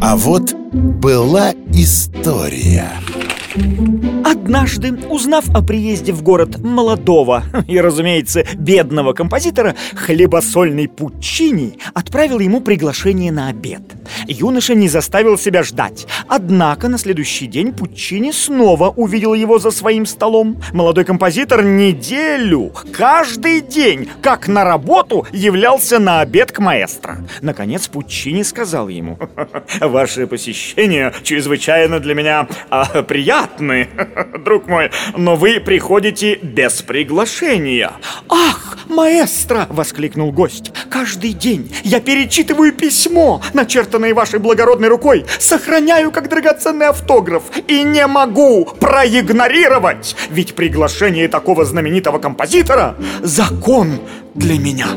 А вот была история. Однажды, узнав о приезде в город молодого и, разумеется, бедного композитора, хлебосольный Пуччини отправил ему приглашение на обед. Юноша не заставил себя ждать. Однако на следующий день Пуччини снова увидел его за своим столом. Молодой композитор неделю, каждый день, как на работу, являлся на обед к маэстро. Наконец Пуччини сказал ему, «Ваше посещение чрезвычайно для меня а, приятны, друг мой, но вы приходите без приглашения». «Ах, маэстро!» — воскликнул гость. «Каждый день я перечитываю письмо, начертанное вашей благородной рукой, сохраняю как драгоценный автограф и не могу проигнорировать, ведь приглашение такого знаменитого композитора — закон для меня».